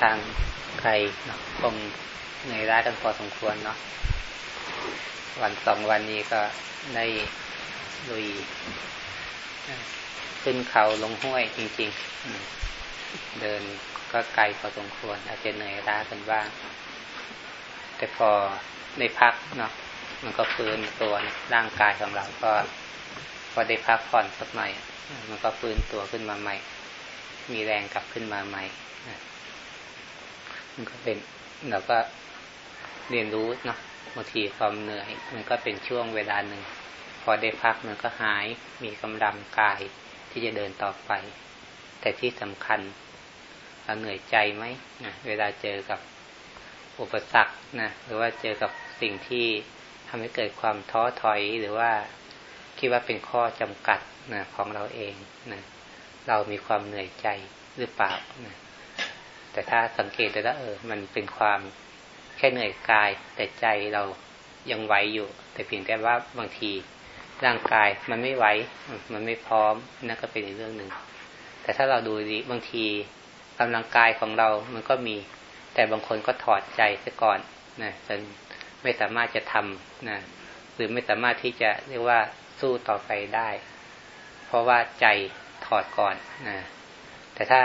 ทางใครคงเหนื่อยล้ากันพอสมควรเนาะวันสองวันนี้ก็ได้ลุยขึ้นเขาลงห้วยจริง ๆ เดินก็ไกลพอสมควร อาจจะเหนื่อยล้ากันบ้าง แต่พอได้พักเนาะมันก็ฟื้นตัวร่างกายของเราก็พอได้พักผ่อนสักหน่อยมันก็ฟื้นตัวขึ้นมาใหม่ มีแรงกลับขึ้นมาใหม่ มันก็เป็นเราก็เรียนรู้เนาะบางทีความเหนื่อย มันก็เป็นช่วงเวลาหนึ่ง พอได้พักมันก็หายมีกำลังกายที่จะเดินต่อไป แต่ที่สำคัญเราเหนื่อยใจไหมนะเวลาเจอกับอุปสรรคนะหรือว่าเจอกับสิ่งที่ทำให้เกิดความท้อถอยหรือว่าคิดว่าเป็นข้อจำกัดนะของเราเองนะเรามีความเหนื่อยใจหรือเปล่านะ แต่ถ้าสังเกตด้แล้วเออ มันเป็นความแค่เหนื่อยกาย แต่ใจเรายังไหวอยู่ แต่เพียงแต่ว่าบางทีร่างกายมันไม่ไหวมันไม่พร้อมนั่นก็เป็นอีกเรื่องหนึ่งแต่ถ้าเราดูดีบางทีกำลังกายของเรามันก็มี แต่บางคนก็ถอดใจซะก่อนนะจนไม่สามารถจะทำนะหรือไม่สามารถที่จะเรียกว่าสู้ต่อไปได้ เพราะว่าใจถอดก่อนนะแต่ถ้า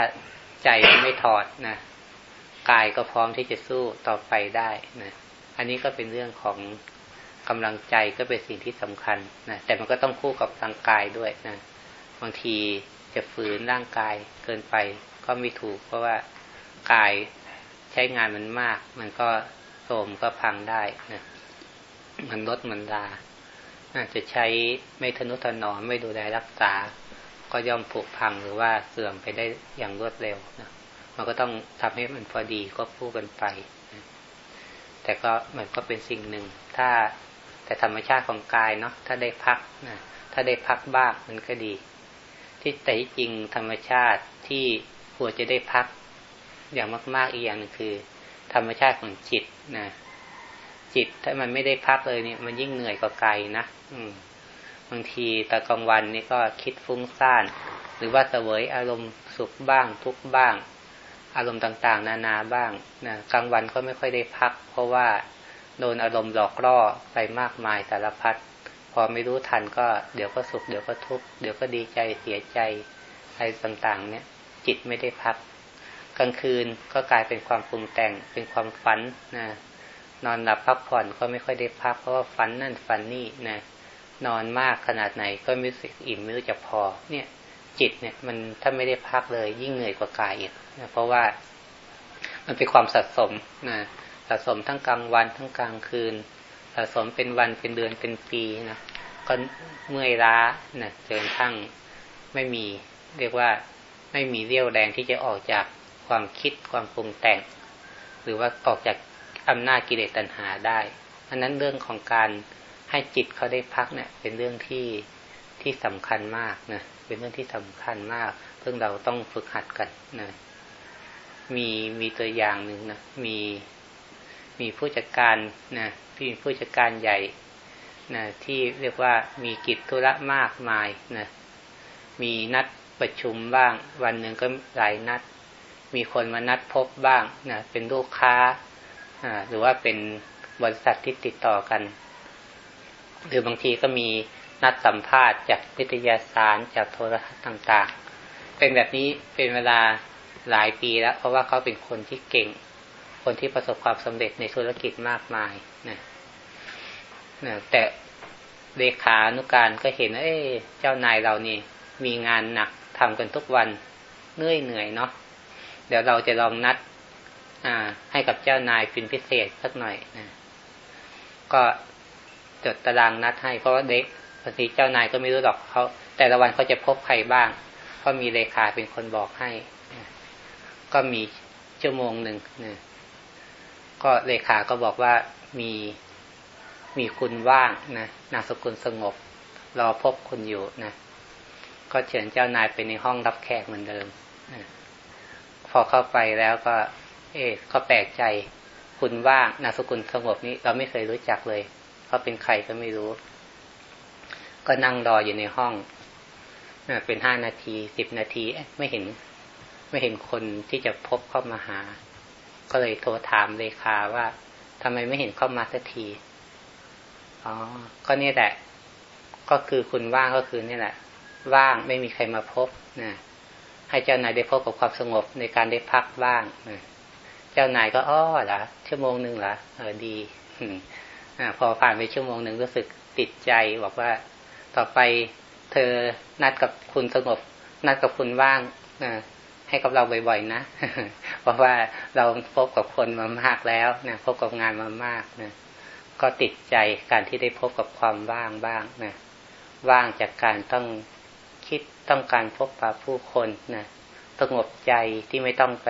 ใจไม่ถอดนะกายก็พร้อมที่จะสู้ต่อไปได้นะอันนี้ก็เป็นเรื่องของกำลังใจก็เป็นสิ่งที่สำคัญนะแต่มันก็ต้องคู่กับร่างกายด้วยนะบางทีจะฝืนร่างกายเกินไปก็ไม่ถูก เพราะว่ากายใช้งานมันมาก มันก็โทมก็พังได้นะมันลดมันลาอาจจะใช้ไม่ทนุถนอมไม่ดูแลรักษา ก็ย่อมผุพังหรือว่าเสื่อมไปได้อย่างรวดเร็วนะมันก็ต้องทำให้มันพอดีก็พูดกันไปนะแต่ก็มันก็เป็นสิ่งหนึ่ง ถ้าแต่ธรรมชาติของกายเนาะถ้าได้พักนะถ้าได้พักบ้างมันก็ดี ที่แต่จริงธรรมชาติที่ควรจะได้พักอย่างมากๆอีกอย่างนึงคือ ธรรมชาติของจิตนะจิตถ้ามันไม่ได้พักเลยเนี่ย มันยิ่งเหนื่อยกว่ากายนะอืม บางทีตะกลางวันนี่ก็คิดฟุ้งซ่าน หรือว่าเสวยอารมณ์สุขบ้างทุกบ้าง อารมณ์ต่างๆ นานาบ้างนะกลางวันก็ไม่ค่อยได้พัก เพราะว่าโดนอารมณ์หลอกล่อไปมากมายสารพัดพอไม่รู้ทันก็เดี๋ยวก็สุขเดี๋ยวก็ทุกข์เดี๋ยวก็ดีใจเสียใจอะไรต่างๆ เนี่ย จิตไม่ได้พัก กลางคืนก็กลายเป็นความปรุงแต่งเป็นความฝันนะนอนหลับพักผ่อนก็ไม่ค่อยได้พักเพราะว่าฝันนั่นฝันนี่นะ นอนมากขนาดไหนก็ไม่รู้สึกอิ่มไม่รู้จะพอ เนี่ย จิตเนี่ยมันถ้าไม่ได้พักเลย ยิ่งเหนื่อยกว่ากายอีกนะเพราะว่า มันเป็นความสะสมนะสะสมทั้งกลางวันทั้งกลางคืน สะสมเป็นวันเป็นเดือนเป็นปีนะก็เมื่อยล้านะจนทั้งไม่มีเรียกว่าไม่มีเรี่ยวแรงที่จะออกจากความคิดความปรุงแต่ง หรือว่าออกจากอำนาจกิเลสตัณหาได้อันนั้นเรื่องของการ ให้จิตเขาได้พักเนี่ย เป็นเรื่องที่ที่สำคัญมากนะเป็นเรื่องที่สำคัญมากเพิ่งเราต้องฝึกหัดกันนะมีมีตัวอย่างหนึ่งนะมีมีผู้จัดการนะที่ผู้จัดการใหญ่นะที่เรียกว่ามีกิจธุระมากมายนะมีนัดประชุมบ้าง วันหนึ่งก็หลายนัด มีคนมานัดพบบ้างนะเป็นลูกค้าหรือว่าเป็นบริษัทที่ติดต่อกัน หรือบางทีก็มีนัดสัมภาษณ์จากวิทยาสารจากโทรทัศน์ต่างๆ เป็นแบบนี้เป็นเวลาหลายปีแล้ว เพราะว่าเขาเป็นคนที่เก่ง คนที่ประสบความสำเร็จในธุรกิจมากมายนะนะแต่เลขานุการก็เห็นเอ้เจ้านายเรานี่ มีงานหนักทำกันทุกวันเหนื่อยเหนื่อยเนาะเดี๋ยวเราจะลองนัดให้กับเจ้านายเป็นพิเศษสักหน่อยนะก็ จดตารางนัดให้เพราะว่าเด็กบางทีเจ้านายก็ไม่รู้หรอกเขาแต่ละวันเขาจะพบใครบ้างเพราะมีเลขาเป็นคนบอกให้ ก็มีชั่วโมงหนึ่งนะก็เลขาก็บอกว่ามีมีคุณว่างนะนามสกุลสงบ รอพบคุณอยู่นะก็เชิญเจ้านายไปในห้องรับแขกเหมือนเดิมนะพอเข้าไปแล้วก็ เอ๊ก็แปลกใจ คุณว่างนามสกุลสงบนี้เราไม่เคยรู้จักเลย เขาเป็นใครก็ไม่รู้ ก็นั่งรออยู่ในห้องเป็นห้านาทีสิบนาทีไม่เห็น ไม่เห็นคนที่จะพบเข้ามาหา ก็เลยโทรถามเลขาว่าทำไมไม่เห็นเข้ามาสักที อ๋อ ก็นี่แหละ ก็คือคุณว่างก็คือนี่แหละ ว่างไม่มีใครมาพบนะให้เจ้านายได้พบกับความสงบในการได้พักบ้างนะเจ้านายก็อ้อเหรอชั่วโมงหนึ่งเหรอเออดี อพอผ่านไปชั่วโมงหนึ่งรู้สึกติดใจบอกว่าต่อไปเธอนัดกับคุณสงบ นัดกับคุณว่างนะให้กับเราบ่อยๆนะ เพราะว่าเราพบกับคนมามากแล้วนะพบกับงานมามากนะก็ติดใจการที่ได้พบกับความว่างบ้างนะว่างจากการต้องคิดต้องการพบปะผู้คนนะสงบใจที่ไม่ต้องไป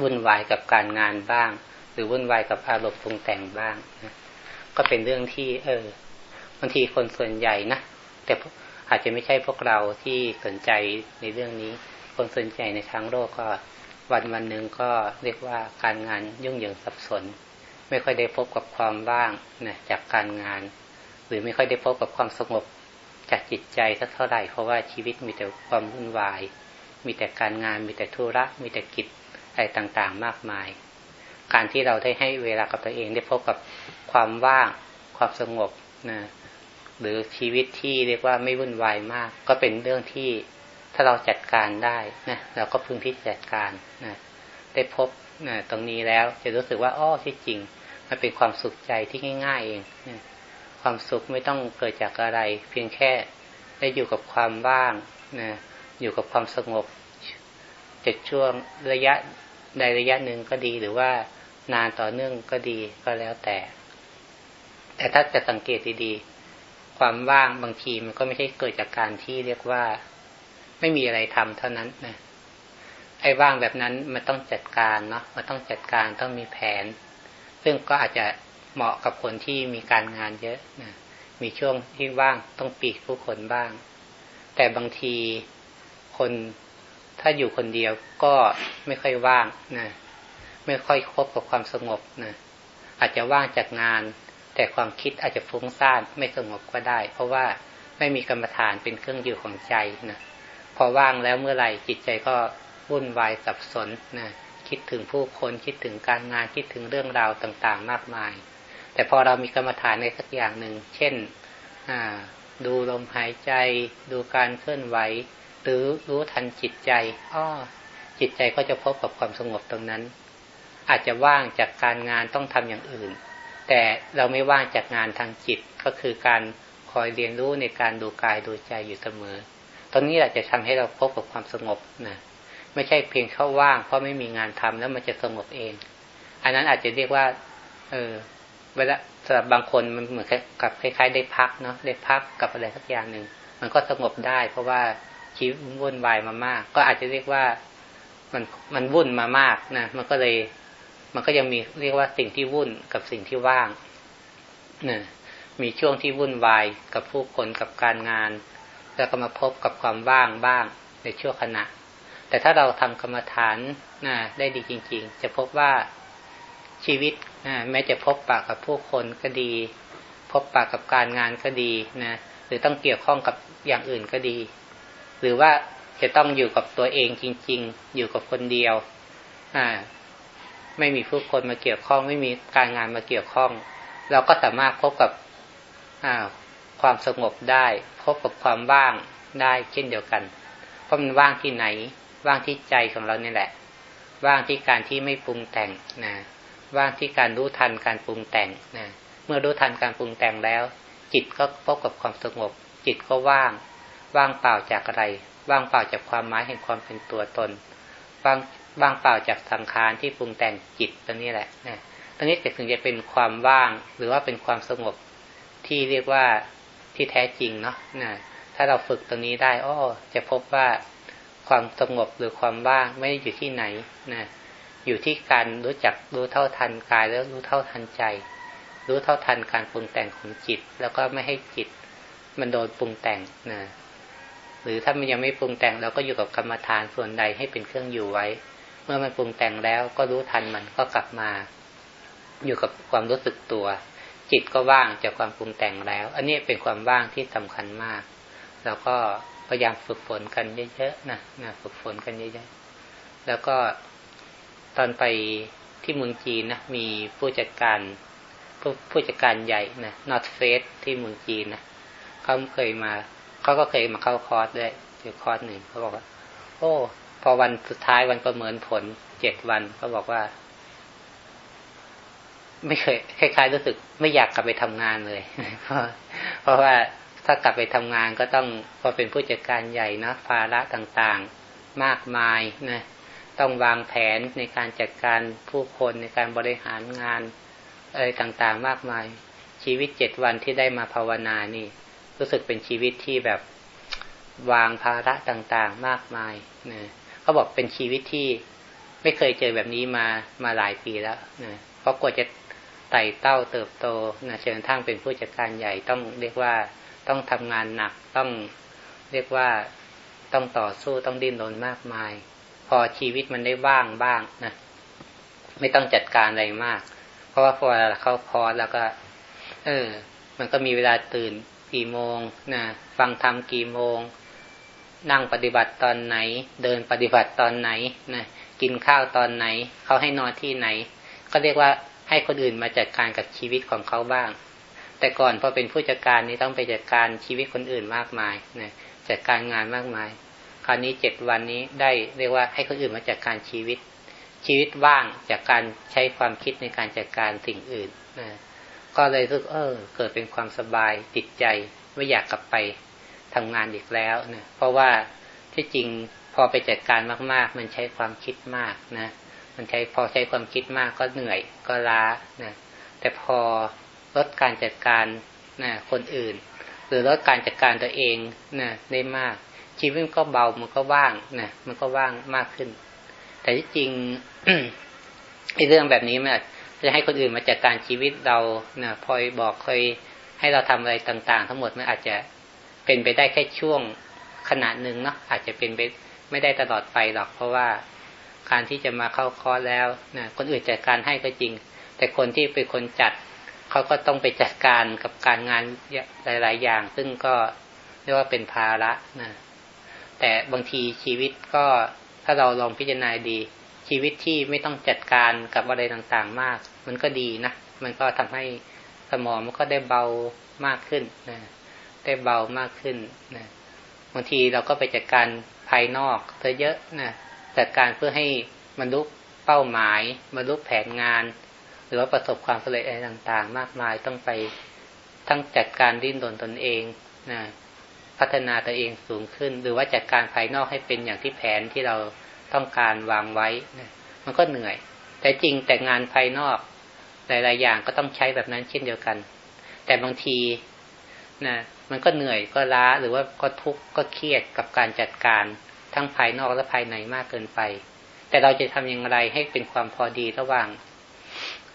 วุ่นวายกับการงานบ้าง หรือวุ่นวายกับอารมณ์ปรุงแต่งบ้างนะก็เป็นเรื่องที่ เออบางทีคนส่วนใหญ่นะแต่อาจจะไม่ใช่พวกเราที่สนใจในเรื่องนี้ คนส่วนใหญ่ในทางโลกก็วันวันหนึ่งก็เรียกว่าการงานยุ่งเหยิงสับสน ไม่ค่อยได้พบกับความว่างนะจากการงาน หรือไม่ค่อยได้พบกับความสงบจากจิตใจสักเท่าไหร่เพราะว่าชีวิตมีแต่ความวุ่นวาย มีแต่การงาน มีแต่ธุระ มีแต่กิจอะไรต่างๆ มากมาย การที่เราได้ให้เวลากับตัวเอง ได้พบกับความว่างความสงบนะหรือชีวิตที่เรียกว่าไม่วุ่นวายมาก ก็เป็นเรื่องที่ถ้าเราจัดการได้นะเราก็พึงที่จัดการนะได้พบนะตรงนี้แล้วจะรู้สึกว่าอ้อที่จริง มันเป็นความสุขใจที่ง่าย ๆ เองนะความสุขไม่ต้องเกิดจากอะไร เพียงแค่ได้อยู่กับความว่างนะอยู่กับความสงบจะช่วงระยะใดระยะหนึ่งก็ดีหรือว่า นานต่อเนื่องก็ดีก็แล้วแต่ แต่ถ้าจะสังเกตดีๆ ความว่างบางทีมันก็ไม่ใช่เกิดจากการที่เรียกว่า ไม่มีอะไรทำเท่านั้นนะไอ้ว่างแบบนั้นมันต้องจัดการเนาะมันต้องจัดการต้องมีแผน ซึ่งก็อาจจะเหมาะกับคนที่มีการงานเยอะนะมีช่วงที่ว่างต้องปีกผู้คนบ้าง แต่บางทีคนถ้าอยู่คนเดียวก็ไม่ค่อยว่างนะ ไม่ค่อยคบกับความสงบนะอาจจะว่างจากงาน แต่ความคิดอาจจะฟุ้งซ่านไม่สงบก็ได้ เพราะว่าไม่มีกรรมฐานเป็นเครื่องอยู่ของใจนะพอว่างแล้วเมื่อไหร่จิตใจก็วุ่นวายสับสนนะคิดถึงผู้คนคิดถึงการงานคิดถึงเรื่องราวต่างๆ มากมาย แต่พอเรามีกรรมฐานในสักอย่างหนึ่ง เช่นดูลมหายใจ ดูการเคลื่อนไหว หรือรู้ทันจิตใจอ้อจิตใจก็จะพบกับความสงบตรงนั้น อาจจะว่างจากการงานต้องทำอย่างอื่น แต่เราไม่ว่างจากงานทางจิตก็คือการคอยเรียนรู้ในการดูกายดูใจอยู่เสมอตรงนี้แหละจะทำให้เราพบกับความสงบนะไม่ใช่เพียงเข้าว่าง เพราะไม่มีงานทำแล้วมันจะสงบเอง อันนั้นอาจจะเรียกว่า เออเวลาสำหรับบางคนมันเหมือนกับคล้าย ๆ ได้พักเนาะได้พักกับอะไรสักอย่างหนึ่งมันก็สงบได้ เพราะว่าชีวิตวุ่นวายมามาก ก็อาจจะเรียกว่ามันมันวุ่นมามากนะมันก็เลย มันก็ยังมีเรียกว่าสิ่งที่วุ่นกับสิ่งที่ว่างนะมีช่วงที่วุ่นวายกับผู้คนกับการงาน แล้วก็มาพบกับความว่างบ้างในช่วงขณะ แต่ถ้าเราทำกรรมฐานนะได้ดีจริง ๆ จะพบว่าชีวิตนะแม้จะพบปากกับผู้คนก็ดี พบปากกับการงานก็ดีนะหรือต้องเกี่ยวข้องกับอย่างอื่นก็ดี หรือว่าจะต้องอยู่กับตัวเองจริง ๆ อยู่กับคนเดียว อ่า ไม่มีผู้คนมาเกี่ยวข้อง ไม่มีการงานมาเกี่ยวข้อง เราก็สามารถพบกับความสงบได้ พบกับความว่างได้เช่นเดียวกัน เพราะมันว่างที่ไหน ว่างที่ใจของเราเนี่ยแหละ ว่างที่การที่ไม่ปรุงแต่งนะว่างที่การรู้ทันการปรุงแต่งนะเมื่อรู้ทันการปรุงแต่งแล้ว จิตก็พบกับความสงบ จิตก็ว่าง ว่างเปล่าจากอะไร ว่างเปล่าจากความหมายแห่งความเป็นตัวตน ว่าง ว่างเปล่าจากสังขารที่ปรุงแต่งจิตตัวนี้แหละนะตรงนี้จะถึงจะเป็นความว่าง หรือว่าเป็นความสงบที่เรียกว่าที่แท้จริงเนาะนะถ้าเราฝึกตรงนี้ได้อ้อจะพบว่าความสงบหรือความว่างไม่ได้อยู่ที่ไหนนะอยู่ที่การรู้จักรู้เท่าทันกายแล้วรู้เท่าทันใจ รู้เท่าทันการปรุงแต่งของจิต แล้วก็ไม่ให้จิต มันโดนปรุงแต่งนะหรือถ้ามันยังไม่ปรุงแต่งเราก็อยู่กับกรรมฐานส่วนใดให้เป็นเครื่องอยู่ไว้ มื่อมันปรุงแต่งแล้วก็รู้ทันมันก็กลับมา อยู่กับความรู้สึกตัว จิตก็ว่างจากความปรุงแต่งแล้ว อันนี้เป็นความว่างที่สำคัญมาก แล้วก็พยายามฝึกฝนกันเยอะๆนะนะฝึกฝนกันเยอะๆแล้วก็ตอนไปที่เมืองจีนนะมีผู้จัดการผู้ผู้จัดการใหญ่นะนอตเฟสที่เมืองจีนนะเขาเคยมาเขาก็เคยมาเข้าคอร์สด้วยคอร์สหนึ่งเขาบอกว่า โอ้ พอวันสุดท้ายวันประเมินผลเจ็ดวันเขาบอกว่า ไม่เคยคล้ายๆรู้สึก ไม่อยากกลับไปทำงานเลยเพราะว่าถ้ากลับไปทำงานก็ต้องพอเป็นผู้จัดการใหญ่นะภาระต่างๆมากมายนะต้องวางแผนในการจัดการผู้คนในการบริหารงานอะไรต่างๆ มากมาย ชีวิตเจ็ดวันที่ได้มาภาวนานี่ รู้สึกเป็นชีวิตที่แบบวางภาระต่างๆ มากมายนะ เขาบอกเป็นชีวิตที่ไม่เคยเจอแบบนี้มามาหลายปีแล้วนะเพราะกว่าจะไต่เต้าเติบโตนะเชิญทั้งเป็นผู้จัดการใหญ่ต้องเรียกว่าต้องทำงานหนักต้องเรียกว่าต้องต่อสู้ต้องดิ้นรนมากมาย พอชีวิตมันได้ว่างบ้างนะไม่ต้องจัดการอะไรมาก เพราะว่าพอเข้าพอแล้วก็ เออ มันก็มีเวลาตื่นกี่โมงนะฟังธรรมกี่โมง นั่งปฏิบัติตอนไหน เดินปฏิบัติตอนไหนนะกินข้าวตอนไหน เขาให้นอนที่ไหน ก็เรียกว่าให้คนอื่นมาจัดการกับชีวิตของเขาบ้าง แต่ก่อนพอเป็นผู้จัดการนี่ต้องไปจัดการชีวิตคนอื่นมากมายนะจัดการงานมากมาย คราวนี้เจ็ดวันนี้ได้เรียกว่าให้คนอื่นมาจัดการชีวิต ชีวิตว่างจากการใช้ความคิดในการจัดการสิ่งอื่นนะก็เลยรู้เออเกิดเป็นความสบายติดใจไม่อยากกลับไป ทำงานอีกแล้วนะเพราะว่าที่จริงพอไปจัดการมาก ๆ มันใช้ความคิดมากนะมันใช้พอใช้ความคิดมากก็เหนื่อยก็ล้านะแต่พอลดการจัดการนะคนอื่น หรือลดการจัดการตัวเองนะได้มาก ชีวิตก็เบามันก็ว่างนะมันก็ว่างมากขึ้น แต่ที่จริงไอ้เรื่องแบบนี้มันจะให้คนอื่นมาจัดการชีวิตเรานะพอยบอกเคยให้เราทำอะไรต่าง ๆ ทั้งหมดมันอาจจะ เป็นไปได้แค่ช่วงขนาดหนึ่งเนาะอาจจะเป็นไปไม่ได้ตลอดไปหรอก เพราะว่าการที่จะมาเข้าคอร์สแล้วนะคนอื่นจัดการให้ก็จริง แต่คนที่เป็นคนจัดเขาก็ต้องไปจัดการกับการงานหลาย ๆ อย่าง ซึ่งก็เรียกว่าเป็นภาระนะแต่บางทีชีวิตก็ถ้าเราลองพิจารณาดี ชีวิตที่ไม่ต้องจัดการกับอะไรต่างๆมาก มันก็ดีนะ มันก็ทำให้สมองมันก็ได้เบามากขึ้นนะ ได้เบามากขึ้นนะบางทีเราก็ไปจัดการภายนอกเธอเยอะนะจัดการเพื่อให้มันรู้เป้าหมายมันรู้แผนงาน หรือว่าประสบความสำเร็จอะไรต่าง ๆ มากมายต้องไปทั้งจัดการดิ้นรนตนเองนะพัฒนาตัวเองสูงขึ้น หรือว่าจัดการภายนอกให้เป็นอย่างที่แผนที่เราต้องการวางไว้นะมันก็เหนื่อย แต่จริงแต่งานภายนอกหลายๆอย่างก็ต้องใช้แบบนั้นเช่นเดียวกัน แต่บางทีนะ มันก็เหนื่อยก็ล้าหรือว่าก็ทุกข์ก็เครียดกับการจัดการทั้งภายนอกและภายในมากเกินไป แต่เราจะทำอย่างไรให้เป็นความพอดีระหว่าง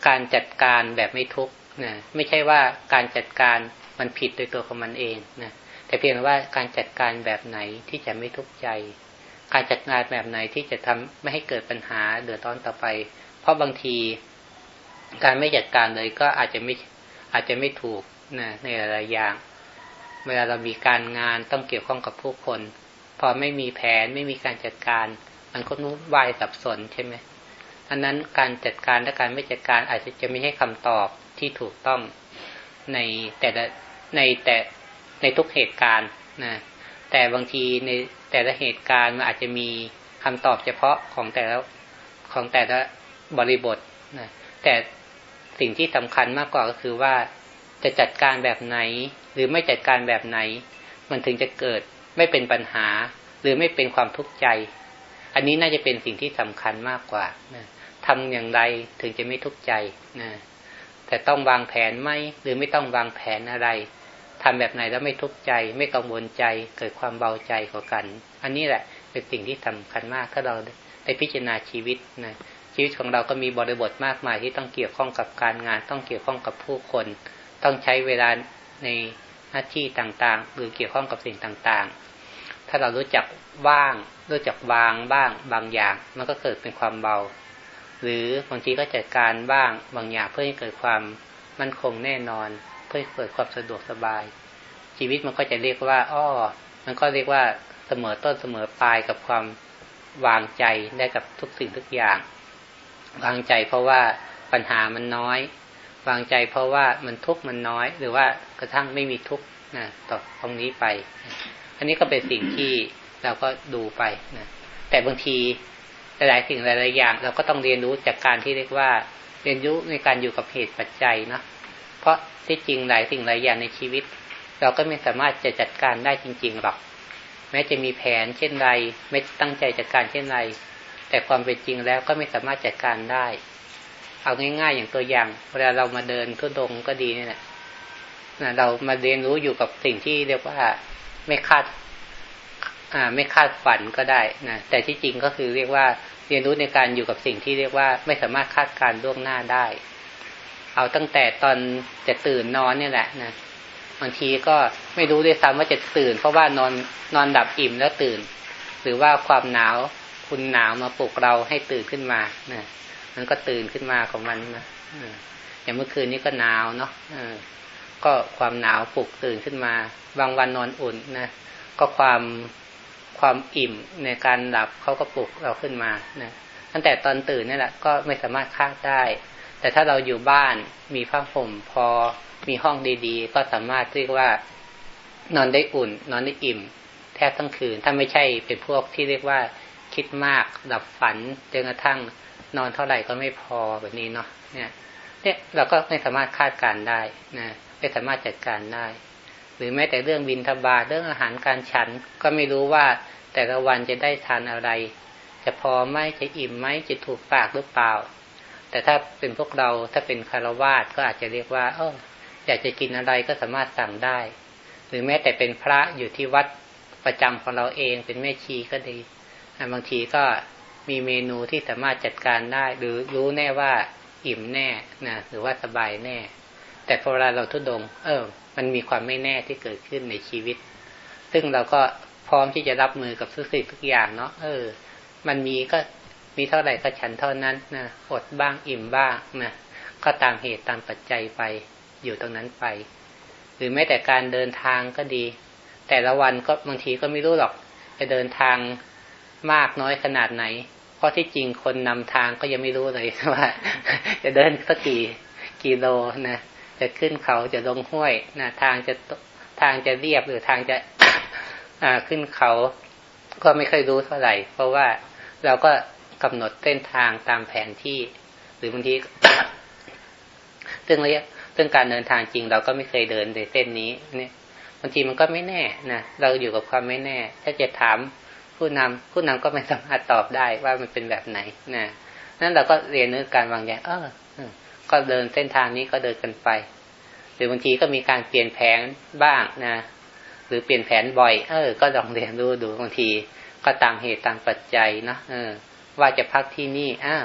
การจัดการแบบไม่ทุกข์นะไม่ใช่ว่าการจัดการมันผิดโดยตัวของมันเองนะแต่เพียงว่าการจัดการแบบไหนที่จะไม่ทุกข์ใจ การจัดงานแบบไหนที่จะทำไม่ให้เกิดปัญหาเดือดร้อนต่อไป เพราะบางทีการไม่จัดการเลยก็อาจจะไม่อาจจะไม่ถูกนะในหลายอย่าง เวลาเรามีการงานต้องเกี่ยวข้องกับผู้คน พอไม่มีแผนไม่มีการจัดการ มันก็นุ่วายสับสนใช่ไหมอันนั้นการจัดการและการไม่จัดการอาจจะจะไม่ให้คำตอบที่ถูกต้องในแต่ละในแต่ในทุกเหตุการณ์นะแต่บางทีในแต่ละเหตุการณ์มันอาจจะมีคำตอบเฉพาะของแต่ละของแต่ละบริบทนะแต่สิ่งที่สำคัญมากกว่าก็คือว่า จะจัดการแบบไหน หรือไม่จัดการแบบไหน มันถึงจะเกิดไม่เป็นปัญหา หรือไม่เป็นความทุกข์ใจ อันนี้น่าจะเป็นสิ่งที่สำคัญมากกว่านะทำอย่างไรถึงจะไม่ทุกข์ใจนะแต่ต้องวางแผนไหมหรือไม่ต้องวางแผนอะไรทำแบบไหนแล้วไม่ทุกข์ใจ ไม่กังวลใจ เกิดความเบาใจกว่ากัน อันนี้แหละเป็นสิ่งที่สำคัญมากถ้าเราได้พิจารณาชีวิตนะชีวิตของเราก็มีบริบทมากมายที่ต้องเกี่ยวข้องกับการงาน ต้องเกี่ยวข้องกับผู้คน ต้องใช้เวลาในหน้าที่ต่างๆ หรือเกี่ยวข้องกับสิ่งต่างๆ ถ้าเรารู้จักว่าง รู้จักวางบ้างบางอย่าง มันก็เกิดเป็นความเบา หรือบางทีก็จัดการบ้างบางอย่างเพื่อให้เกิดความมั่นคงแน่นอน เพื่อเกิดความสะดวกสบาย ชีวิตมันก็จะเรียกว่าอ้อมันก็เรียกว่าเสมอต้นเสมอปลายกับความวางใจได้กับทุกสิ่งทุกอย่าง วางใจเพราะว่าปัญหามันน้อย วางใจเพราะว่ามันทุกข์มันน้อย หรือว่ากระทั่งไม่มีทุกข์นะต่อตรงนี้ไป อันนี้ก็เป็นสิ่งที่เราก็ดูไปนะแต่บางทีหลายสิ่งหลายอย่าง เราก็ต้องเรียนรู้จากการที่เรียกว่า เรียนรู้ในการอยู่กับเหตุปัจจัยเนาะเพราะที่จริงหลายสิ่งหลายอย่างในชีวิต เราก็ไม่สามารถจะจัดการได้จริง ๆหรอก แม้จะมีแผนเช่นไรไม่ตั้งใจจัดการเช่นไรแต่ความเป็นจริงแล้วก็ไม่สามารถจัดการได้ เอาง่ายๆอย่างตัวอย่าง เวลาเรามาเดินทุดงก็ดีนี่แหละเรามาเรียนรู้อยู่กับสิ่งที่เรียกว่าไม่คาดอ่าไม่คาดฝันก็ได้นะแต่ที่จริงก็คือเรียกว่าเรียนรู้ในการอยู่กับสิ่งที่เรียกว่าไม่สามารถคาดการล่วงหน้าได้ เอาตั้งแต่ตอนจะตื่นนอนนี่แหละนะบางทีก็ไม่รู้ด้วยซ้ำว่าจะตื่น เพราะว่านอนนอนดับอิ่มแล้วตื่น หรือว่าความหนาวคุณหนาวมาปลุกเราให้ตื่นขึ้นมานะ มันก็ตื่นขึ้นมาของมันนะอย่างเมื่อคืนนี้ก็หนาวเนาะก็ความหนาวปลุกตื่นขึ้นมา บางวันนอนอุ่นนะก็ความความอิ่มในการหลับเขาก็ปลุกเราขึ้นมานะตั้งแต่ตอนตื่นนี่แหละก็ไม่สามารถคาดได้ แต่ถ้าเราอยู่บ้านมีผ้าห่มพอมีห้องดีๆ ก็สามารถเรียกว่านอนได้อุ่น นอนได้อิ่ม แทบทั้งคืน ถ้าไม่ใช่เป็นพวกที่เรียกว่าคิดมากดับฝันจนกระทั่ง นอนเท่าไหร่ก็ไม่พอแบบนี้เนาะเนี่ยเนี่ยเราก็ไม่สามารถคาดการได้นะไม่สามารถจัดการได้ หรือแม้แต่เรื่องบินทบาทเรื่องอาหารการฉัน ก็ไม่รู้ว่าแต่ละวันจะได้ทานอะไร จะพอไหมจะอิ่มไหมจะถูกปากหรือเปล่า แต่ถ้าเป็นพวกเราถ้าเป็นคารวาสก็อาจจะเรียกว่าเอออยากจะกินอะไรก็สามารถสั่งได้ หรือแม้แต่เป็นพระอยู่ที่วัดประจำของเราเองเป็นแม่ชีก็ดีบางทีก็ มีเมนูที่สามารถจัดการได้ หรือรู้แน่ว่าอิ่มแน่นะหรือว่าสบายแน่ แต่พอเวลาเราทุดง เออ มันมีความไม่แน่ที่เกิดขึ้นในชีวิต ซึ่งเราก็พร้อมที่จะรับมือกับทุกสิ่งทุกอย่างเนาะเออ มันมีก็มีเท่าไหร่ก็ฉันเท่านั้นนะอดบ้างอิ่มบ้างนะก็ตามเหตุตามปัจจัยไปอยู่ตรงนั้นไป หรือแม้แต่การเดินทางก็ดี แต่ละวันก็บางทีก็ไม่รู้หรอก จะเดินทางมากน้อยขนาดไหน เพราะที่จริงคนนำทางก็ยังไม่รู้เลยว่า จะเดินสักกี่กิโลนะจะขึ้นเขาจะลงห้วยนะทางจะทางจะเรียบหรือทางจะอ่าขึ้นเขา ก็ไม่เคยรู้เท่าไหร่ เพราะว่าเราก็กำหนดเส้นทางตามแผนที่ หรือบางทีซึ่งระยะซึ่งการเดินทางจริง เราก็ไม่เคยเดินในเส้นนี้เนี่ยบางทีมันก็ไม่แน่นะเราอยู่กับความไม่แน่ ถ้าจะถาม ผู้นำผู้นำก็ไม่สามารถตอบได้ว่ามันเป็นแบบไหนนะนั้นเราก็เรียนรู้การวางแผนเออก็เดินเส้นทางนี้ก็เดินกันไป หรือบางทีก็มีการเปลี่ยนแผนบ้างนะ หรือเปลี่ยนแผนบ่อย เออ ก็ลองเรียนรู้ดูบางที ก็ตามเหตุตามปัจจัยเนาะเออ ว่าจะพักที่นี่อ่า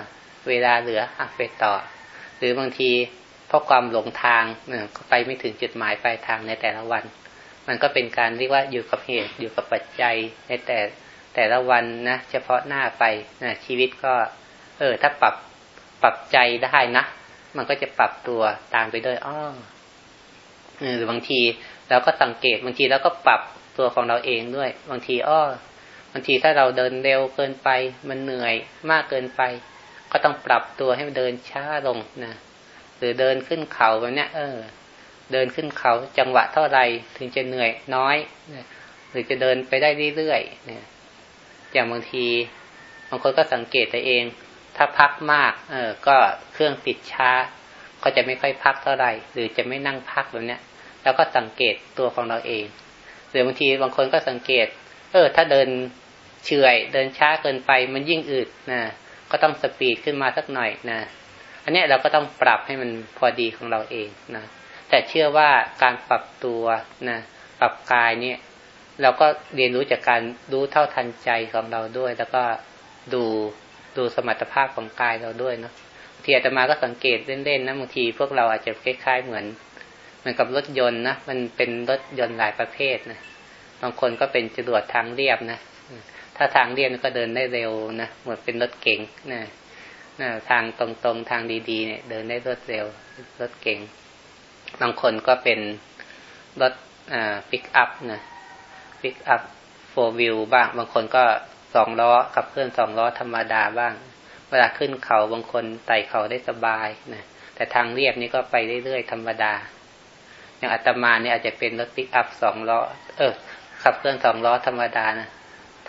เวลาเหลืออะไปต่อ หรือบางทีเพราะความหลงทางเนี่ยไปไม่ถึงจุดหมายปลายทางในแต่ละวัน มันก็เป็นการเรียกว่าอยู่กับเหตุอยู่กับปัจจัยในแต่ แต่ละวันนะเฉพาะหน้าไปนะชีวิตก็ เออ ถ้าปรับปรับใจได้นะมันก็จะปรับตัวตามไปด้วยอ้อหรือบางทีเราก็สังเกตบางทีเราก็ปรับตัวของเราเองด้วย บางทีอ้อบางทีถ้าเราเดินเร็วเกินไป มันเหนื่อยมากเกินไป ก็ต้องปรับตัวให้มันเดินช้าลงนะหรือเดินขึ้นเขาแบบนี้เออ เดินขึ้นเขาจังหวะเท่าไรถึงจะเหนื่อยน้อยหรือจะเดินไปได้เรื่อยๆเนี่ย อย่างบางทีบางคนก็สังเกตตัวเอง ถ้าพักมาก เออ ก็เครื่องติดช้า ก็จะไม่ค่อยพักเท่าไหร่หรือจะไม่นั่งพักแบบเนี้ยแล้วก็สังเกตตัวของเราเอง หรือบางทีบางคนก็สังเกต เออ ถ้าเดินเฉื่อยเดินช้าเกินไปมันยิ่งอืดนะก็ต้องสปีดขึ้นมาสักหน่อยนะอันนี้เราก็ต้องปรับให้มันพอดีของเราเองนะแต่เชื่อว่าการปรับตัวนะปรับกายเนี่ย เราก็เรียนรู้จากการรู้เท่าทันใจของเราด้วย แล้วก็ดูดูสมรรถภาพของกายเราด้วยเนาะทีอาตมาก็สังเกตเล่นๆนะบางทีพวกเราอาจจะคล้ายๆเหมือนเหมือนกับรถยนต์นะมันเป็นรถยนต์หลายประเภทนะบางคนก็เป็นจรวดทางเรียบนะถ้าทางเรียบก็เดินได้เร็วนะเหมือนเป็นรถเก๋งนะนะทางตรงๆทางดีๆ เนี่ย เดินได้รวดเร็วรถเก๋งบางคนก็เป็นรถอ่าปิกอัพนะ ปิกอัพ four-wheel บ้าง บางคนก็สองล้อขับเคลื่อนสองล้อธรรมดาบ้าง เวลาขึ้นเขาบางคนไต่เขาได้สบายนะแต่ทางเรียบนี่ก็ไปเรื่อยๆธรรมดา อย่างอาตมาเนี่ยอาจจะเป็นรถปิกอัพสองล้อ เออ ขับเคลื่อนสองล้อธรรมดานะ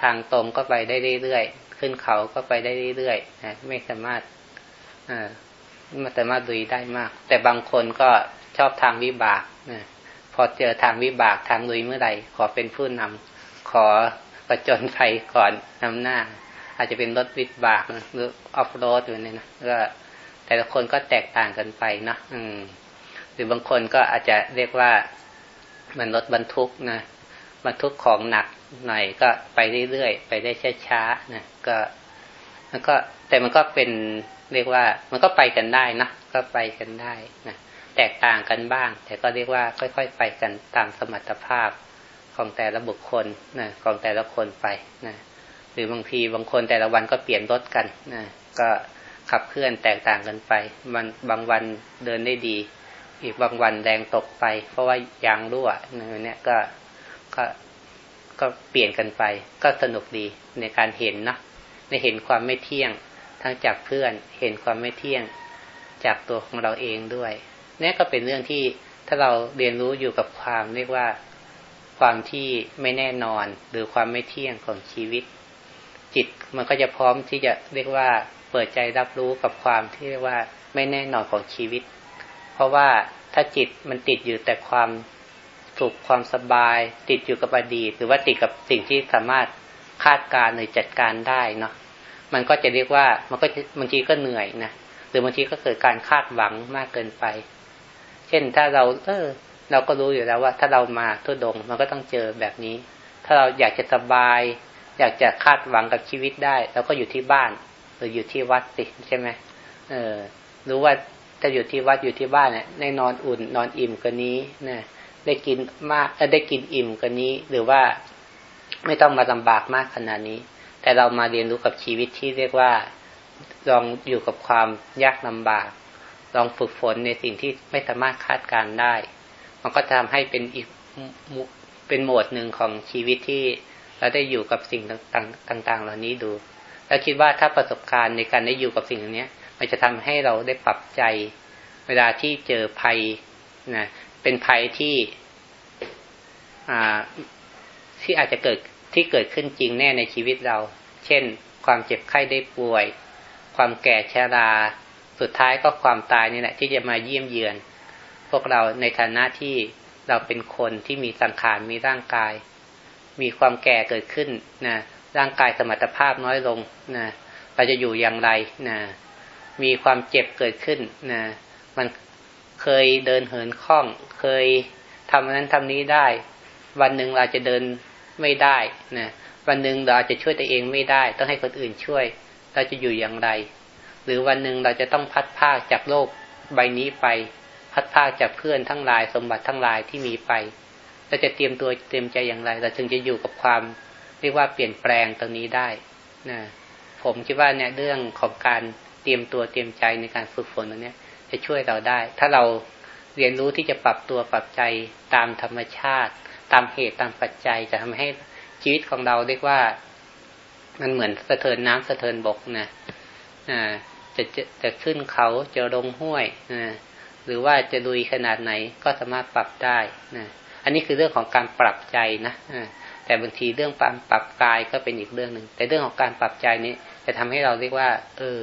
ทางตรงก็ไปได้เรื่อยๆขึ้นเขาก็ไปได้เรื่อยๆนะไม่สามารถอ่าไม่สามารถลุยได้มาก แต่บางคนก็ชอบทางวิบากนะ พอเจอทางวิบากทางดุยเมื่อไหร่ขอเป็นผู้นำขอประจนภัยก่อนนำหน้า อาจจะเป็นรถวิบากหรือออฟโรดอยู่เนี่ยนะก็แต่ละคนก็แตกต่างกันไปเนาะอืม หรือบางคนก็อาจจะเรียกว่ามันรถบรรทุกนะบรรทุกของหนักหน่อยก็ไปเรื่อยๆไปได้ช้าๆนะก็มันก็แต่มันก็เป็นเรียกว่า มันก็ไปกันได้นะก็ไปกันได้นะ แตกต่างกันบ้าง แต่ก็เรียกว่าค่อย ๆ ไปกันตามสมรรถภาพของแต่ละบุคคลนะของแต่ละคนไปนะหรือบางทีบางคนแต่ละวันก็เปลี่ยนรถกันนะก็ขับเคลื่อนแตกต่างกันไป มันบางวันเดินได้ดี อีกบางวันแรงตกไป เพราะว่ายางรั่วเนี่ยก็ก็ก็เปลี่ยนกันไป ก็สนุกดีในการเห็นนะในเห็นความไม่เที่ยงทั้งจากเพื่อนเห็นความไม่เที่ยงจากตัวของเราเองด้วย นี่ก็เป็นเรื่องที่ถ้าเราเรียนรู้อยู่กับความเรียกว่าความที่ไม่แน่นอน หรือความไม่เที่ยงของชีวิต จิตมันก็จะพร้อมที่จะเรียกว่าเปิดใจรับรู้กับความที่เรียกว่าไม่แน่นอนของชีวิต เพราะว่าถ้าจิตมันติดอยู่แต่ความสุขความสบาย ติดอยู่กับอดีต หรือว่าติดกับสิ่งที่สามารถคาดการหรือจัดการได้เนาะมันก็จะเรียกว่ามันก็บางทีก็เหนื่อยนะหรือบางทีก็เกิดการคาดหวังมากเกินไป ช่นถ้าเราเออเราก็รู้อยู่แล้วว่า ถ้าเรามาทุดงมันก็ต้องเจอแบบนี้ ถ้าเราอยากจะสบาย อยากจะคาดหวังกับชีวิตได้เราก็อยู่ที่บ้านหรืออยู่ที่วัดสิใช่ไหมเออรู้ว่าถ้าอยู่ที่วัดอยู่ที่บ้านเนี่ยได้นอนอุ่นนอนอิ่มกว่านี้นะได้กินมากได้กินอิ่มกว่านี้ หรือว่าไม่ต้องมาลำบากมากขนาดนี้ แต่เรามาเรียนรู้กับชีวิตที่เรียกว่าลองอยู่กับความยากลาบาก ลองฝึกฝนในสิ่งที่ไม่สามารถคาดการได้ มันก็ทำให้เป็นอีกเป็นโหมดหนึ่งของชีวิตที่เราได้อยู่กับสิ่งต่าง ๆ เหล่านี้ดู แล้วคิดว่าถ้าประสบการณ์ในการได้อยู่กับสิ่งนี้มันจะทำให้เราได้ปรับใจ เวลาที่เจอภัยนะเป็นภัยที่อ่าที่อาจจะเกิดที่เกิดขึ้นจริงแน่ในชีวิตเรา เช่น ความเจ็บไข้ได้ป่วย ความแก่ชรา สุดท้ายก็ความตายนี่แหละที่จะมาเยี่ยมเยือน พวกเราในฐานะที่เราเป็นคนที่มีสังขารมีร่างกาย มีความแก่เกิดขึ้นนะร่างกายสมรรถภาพน้อยลงนะเราจะอยู่อย่างไรนะมีความเจ็บเกิดขึ้นนะมันเคยเดินเหินคล่อง เคยทำนั้นทำนี้ได้ วันหนึ่งเราจะเดินไม่ได้นะวันหนึ่งเราจะช่วยตัวเองไม่ได้ ต้องให้คนอื่นช่วย เราจะอยู่อย่างไร หรือวันหนึ่งเราจะต้องพัดภาคจากโลกใบนี้ไป พัดภาคจากเพื่อนทั้งหลายสมบัติทั้งหลายที่มีไป เราจะเตรียมตัวเตรียมใจอย่างไร เราถึงจะอยู่กับความเรียกว่าเปลี่ยนแปลงตรงนี้ได้นะผมคิดว่าเนี่ยเรื่องของการเตรียมตัวเตรียมใจในการฝึกฝนตรงนี้จะช่วยเราได้ ถ้าเราเรียนรู้ที่จะปรับตัวปรับใจตามธรรมชาติ ตามเหตุตามปัจจัยจะทำให้ชีวิตของเราเรียกว่า มันเหมือนสะเทินน้ำสะเทินบกนะอ่า จะจะจะขึ้นเขาจะลงห้วยนะหรือว่าจะดุยขนาดไหนก็สามารถปรับได้นะอันนี้คือเรื่องของการปรับใจนะแต่บางทีเรื่องการปรับกายก็เป็นอีกเรื่องหนึ่ง แต่เรื่องของการปรับใจนี้จะทำให้เราเรียกว่า เออ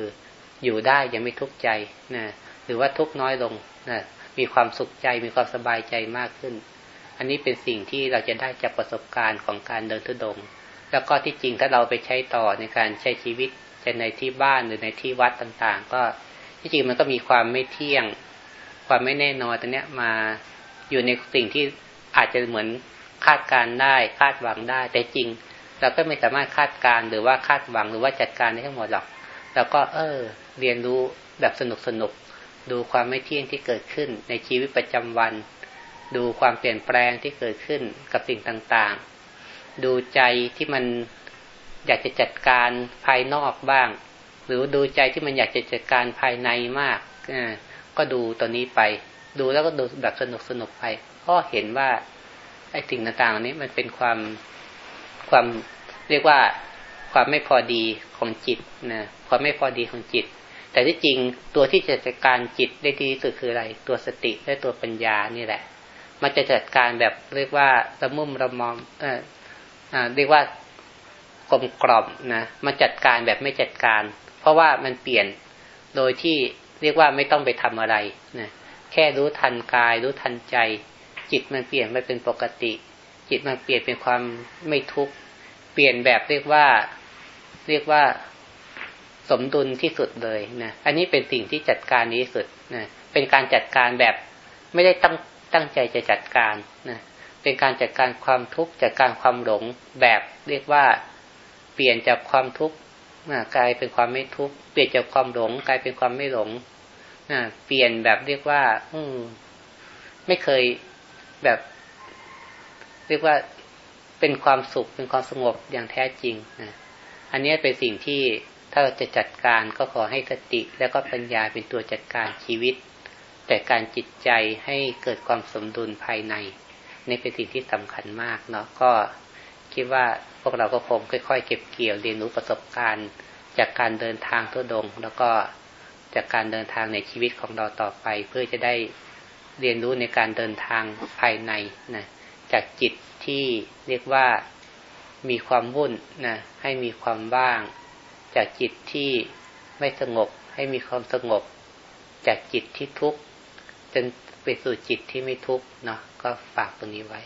อยู่ได้ยังไม่ทุกข์ใจนะหรือว่าทุกข์น้อยลงนะมีความสุขใจมีความสบายใจมากขึ้น อันนี้เป็นสิ่งที่เราจะได้จากประสบการณ์ของการเดินทุดง แล้วก็ที่จริงถ้าเราไปใช้ต่อในการใช้ชีวิต จะในที่บ้านหรือในที่วัดต่างๆ ก็ที่จริงมันก็มีความไม่เที่ยง ความไม่แน่นอนตรงนี้มาอยู่ในสิ่งที่อาจจะเหมือนคาดการได้คาดหวังได้ แต่จริง เราก็ไม่สามารถคาดการหรือว่าคาดหวังหรือว่าจัดการได้ทั้งหมดหรอกเราก็เออ เรียนรู้แบบสนุกสนุกดูความไม่เที่ยงที่เกิดขึ้นในชีวิตประจำวัน ดูความเปลี่ยนแปลงที่เกิดขึ้นกับสิ่งต่างๆ ดูใจที่มัน อยากจะจัดการภายนอกบ้าง หรือดูใจที่มันอยากจะจัดการภายในมากก็ดูตัวนี้ไป ดูแล้วก็ดูแบบสนุกสนุกไปก็เห็นว่าไอ้สิ่งต่างๆนี้มันเป็นความความเรียกว่าความไม่พอดีของจิตนะความไม่พอดีของจิต แต่ที่จริงตัวที่จะจัดการจิตได้ดีที่สุดคืออะไร ตัวสติและตัวปัญญานี่แหละ มันจะจัดการแบบเรียกว่าระมุ่มระมอมเอออ่าเรียกว่า กลมกล่อมนะมันจัดการแบบไม่จัดการ เพราะว่ามันเปลี่ยนโดยที่เรียกว่าไม่ต้องไปทำอะไรนะแค่รู้ทันกาย รู้ทันใจ จิตมันเปลี่ยนไปเป็นปกติ จิตมันเปลี่ยนเป็นความไม่ทุกข์เปลี่ยนแบบเรียกว่าเรียกว่าสมดุลที่สุดเลยนะอันนี้เป็นสิ่งที่จัดการนี้สุดนะเป็นการจัดการแบบไม่ได้ตั้งตั้งใจจะจัดการนะเป็นการจัดการความทุกข์จัดการความหลงแบบเรียกว่า เปลี่ยนจากความทุกข์กลายเป็นความไม่ทุกข์เปลี่ยนจากความหลงกลายเป็นความไม่หลงเปลี่ยนแบบเรียกว่า อืมไม่เคยแบบ เรียกว่าเป็นความสุขเป็นความสงบอย่างแท้จริงนะอันนี้เป็นสิ่งที่ถ้าเราจะจัดการก็ขอให้สติ แล้วก็ปัญญาเป็นตัวจัดการชีวิต แต่การจิตใจให้เกิดความสมดุลภายในนี่เป็นสิ่งที่สำคัญมากเนาะก็คิดว่า วกเราก็คงค่อย ๆ เก็บเกี่ยวเรียนรู้ประสบการณ์ จากการเดินทางทุดง แล้วก็จากการเดินทางในชีวิตของเราต่อไป เพื่อจะได้เรียนรู้ในการเดินทางภายในนะจากจิตที่เรียกว่ามีความวุ่นนะให้มีความว่าง จากจิตที่ไม่สงบให้มีความสงบ จากจิตที่ทุกข์จนไปสู่จิตที่ไม่ทุกข์เนาะก็ฝากตรงนี้ไว้